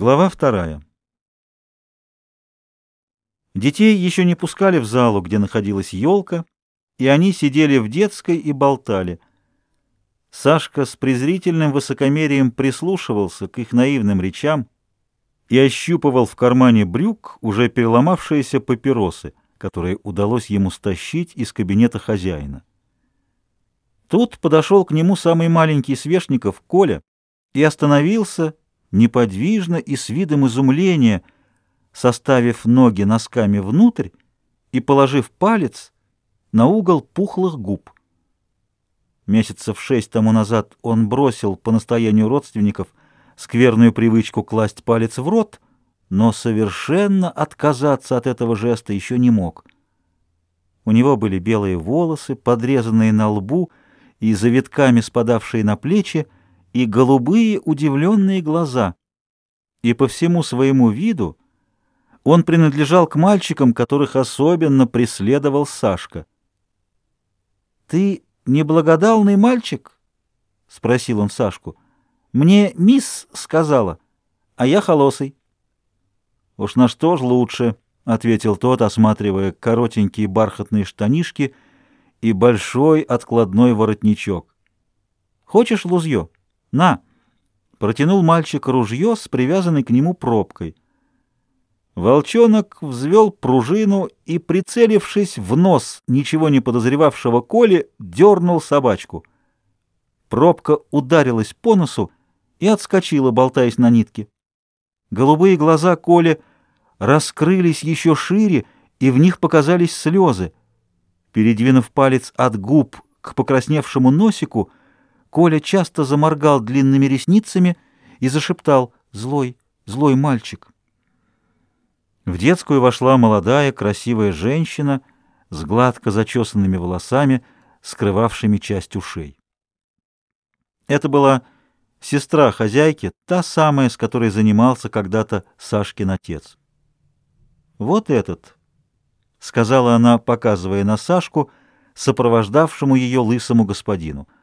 Глава вторая. Детей еще не пускали в залу, где находилась елка, и они сидели в детской и болтали. Сашка с презрительным высокомерием прислушивался к их наивным речам и ощупывал в кармане брюк уже переломавшиеся папиросы, которые удалось ему стащить из кабинета хозяина. Тут подошел к нему самый маленький Свешников, Коля, и остановился, неподвижно и с видом изумления, составив ноги носками внутрь и положив палец на угол пухлых губ. Месяцев шесть тому назад он бросил по настоянию родственников скверную привычку класть палец в рот, но совершенно отказаться от этого жеста еще не мог. У него были белые волосы, подрезанные на лбу и завитками спадавшие на плечи, и голубые удивленные глаза. И по всему своему виду он принадлежал к мальчикам, которых особенно преследовал Сашка. «Ты неблагодарный мальчик?» — спросил он Сашку. «Мне мисс сказала, а я холосый». «Уж на что ж лучше», — ответил тот, осматривая коротенькие бархатные штанишки и большой откладной воротничок. «Хочешь лузье?» «На!» — протянул мальчик ружье с привязанной к нему пробкой. Волчонок взвел пружину и, прицелившись в нос ничего не подозревавшего Коли, дернул собачку. Пробка ударилась по носу и отскочила, болтаясь на нитке. Голубые глаза Коли раскрылись еще шире, и в них показались слезы. Передвинув палец от губ к покрасневшему носику, Коля часто заморгал длинными ресницами и зашептал «Злой, злой мальчик». В детскую вошла молодая, красивая женщина с гладко зачесанными волосами, скрывавшими часть ушей. Это была сестра хозяйки, та самая, с которой занимался когда-то Сашкин отец. «Вот этот», — сказала она, показывая на Сашку, сопровождавшему ее лысому господину —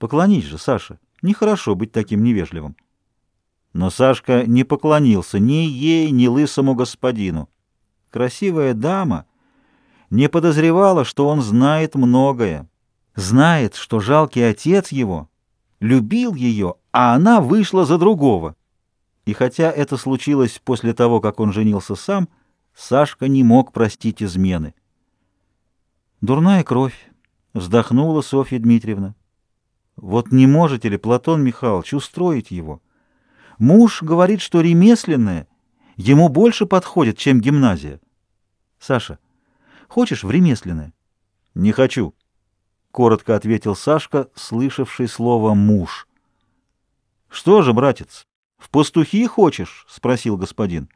Поклонись же, Саша. Нехорошо быть таким невежливым. Но Сашка не поклонился ни ей, ни лысому господину. Красивая дама не подозревала, что он знает многое. Знает, что жалкий отец его любил ее, а она вышла за другого. И хотя это случилось после того, как он женился сам, Сашка не мог простить измены. «Дурная кровь», — вздохнула Софья Дмитриевна. Вот не можете ли, Платон Михайлович, устроить его? Муж говорит, что ремесленное ему больше подходит, чем гимназия. Саша, хочешь в ремесленное? Не хочу, — коротко ответил Сашка, слышавший слово «муж». Что же, братец, в пастухи хочешь? — спросил господин.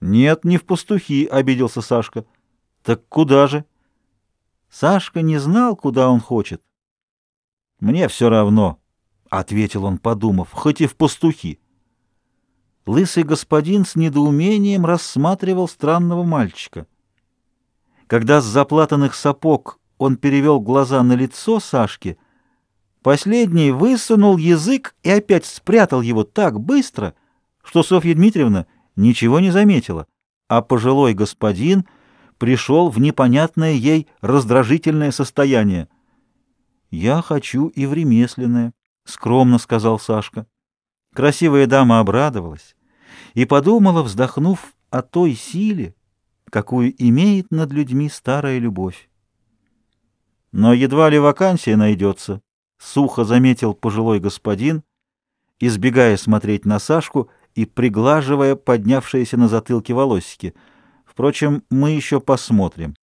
Нет, не в пастухи, — обиделся Сашка. Так куда же? Сашка не знал, куда он хочет. «Мне все равно», — ответил он, подумав, — «хоть и в пастухи». Лысый господин с недоумением рассматривал странного мальчика. Когда с заплатанных сапог он перевел глаза на лицо Сашки, последний высунул язык и опять спрятал его так быстро, что Софья Дмитриевна ничего не заметила, а пожилой господин пришел в непонятное ей раздражительное состояние. «Я хочу и в ремесленное», — скромно сказал Сашка. Красивая дама обрадовалась и подумала, вздохнув о той силе, какую имеет над людьми старая любовь. Но едва ли вакансия найдется, — сухо заметил пожилой господин, избегая смотреть на Сашку и приглаживая поднявшиеся на затылке волосики. Впрочем, мы еще посмотрим.